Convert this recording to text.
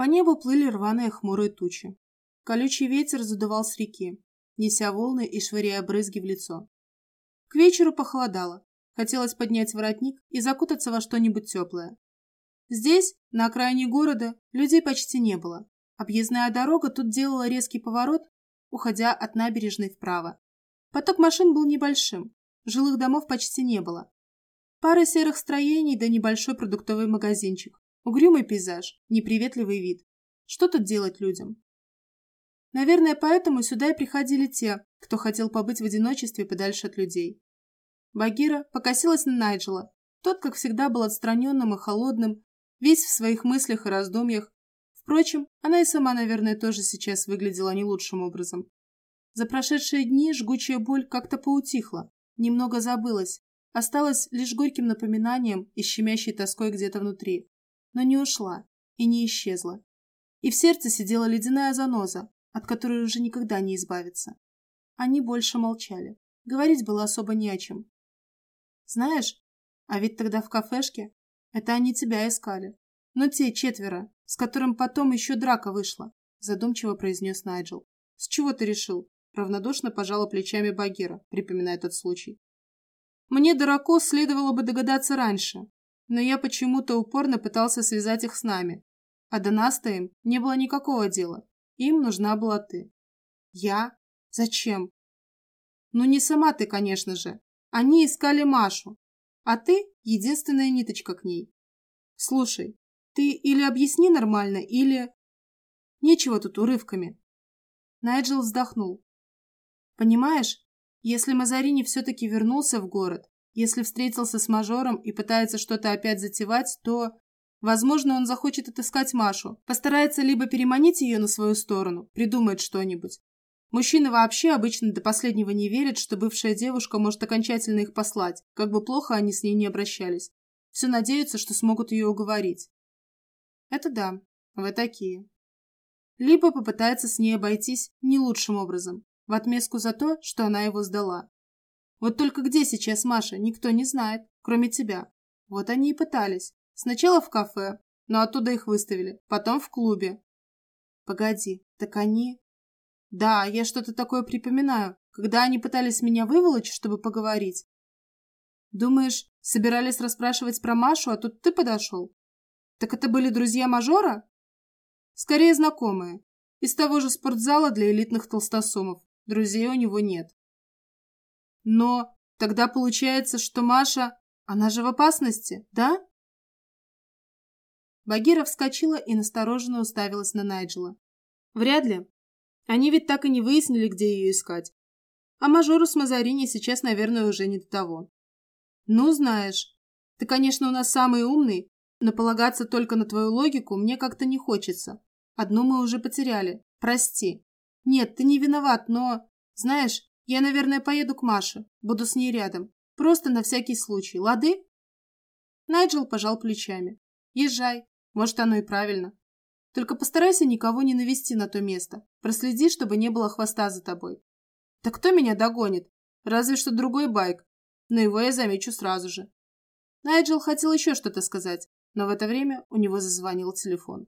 По небу плыли рваные хмурые тучи. Колючий ветер задувал с реки, неся волны и швыряя брызги в лицо. К вечеру похолодало. Хотелось поднять воротник и закутаться во что-нибудь теплое. Здесь, на окраине города, людей почти не было. Объездная дорога тут делала резкий поворот, уходя от набережной вправо. Поток машин был небольшим, жилых домов почти не было. Пара серых строений да небольшой продуктовый магазинчик. Угрюмый пейзаж, неприветливый вид. Что тут делать людям? Наверное, поэтому сюда и приходили те, кто хотел побыть в одиночестве подальше от людей. Багира покосилась на Найджела. Тот, как всегда, был отстраненным и холодным, весь в своих мыслях и раздумьях. Впрочем, она и сама, наверное, тоже сейчас выглядела не лучшим образом. За прошедшие дни жгучая боль как-то поутихла, немного забылась, осталась лишь горьким напоминанием и щемящей тоской где-то внутри. Но не ушла и не исчезла. И в сердце сидела ледяная заноза, от которой уже никогда не избавиться. Они больше молчали. Говорить было особо не о чем. Знаешь, а ведь тогда в кафешке это они тебя искали. Но те четверо, с которым потом еще драка вышла, задумчиво произнес Найджел. С чего ты решил? Равнодушно пожала плечами Багира, припоминая тот случай. Мне, дураку, следовало бы догадаться раньше, но я почему-то упорно пытался связать их с нами. А до нас-то им не было никакого дела. Им нужна была ты. Я? Зачем? Ну не сама ты, конечно же. Они искали Машу, а ты — единственная ниточка к ней. Слушай, ты или объясни нормально, или... Нечего тут урывками. Найджел вздохнул. Понимаешь, если Мазарини все-таки вернулся в город, если встретился с мажором и пытается что-то опять затевать, то, возможно, он захочет отыскать Машу, постарается либо переманить ее на свою сторону, придумает что-нибудь. Мужчины вообще обычно до последнего не верят, что бывшая девушка может окончательно их послать, как бы плохо они с ней не обращались. Все надеются, что смогут ее уговорить. Это да, вы такие. Либо попытается с ней обойтись не лучшим образом, в отместку за то, что она его сдала. Вот только где сейчас Маша, никто не знает, кроме тебя. Вот они и пытались. Сначала в кафе, но оттуда их выставили, потом в клубе. Погоди, так они... Да, я что-то такое припоминаю, когда они пытались меня выволочь, чтобы поговорить. Думаешь, собирались расспрашивать про Машу, а тут ты подошел? Так это были друзья мажора? Скорее знакомые. Из того же спортзала для элитных толстосумов. Друзей у него нет. Но тогда получается, что Маша... Она же в опасности, да? Багира вскочила и настороженно уставилась на Найджела. Вряд ли. Они ведь так и не выяснили, где ее искать. А мажору с Мазарини сейчас, наверное, уже не до того. Ну, знаешь, ты, конечно, у нас самый умный, но полагаться только на твою логику мне как-то не хочется. Одну мы уже потеряли. Прости. Нет, ты не виноват, но... Знаешь, я, наверное, поеду к Маше. Буду с ней рядом. Просто на всякий случай. Лады?» Найджел пожал плечами. «Езжай. Может, оно и правильно. Только постарайся никого не навести на то место. Проследи, чтобы не было хвоста за тобой. Да кто меня догонит? Разве что другой байк. Но его я замечу сразу же». Найджел хотел еще что-то сказать, но в это время у него зазвонил телефон.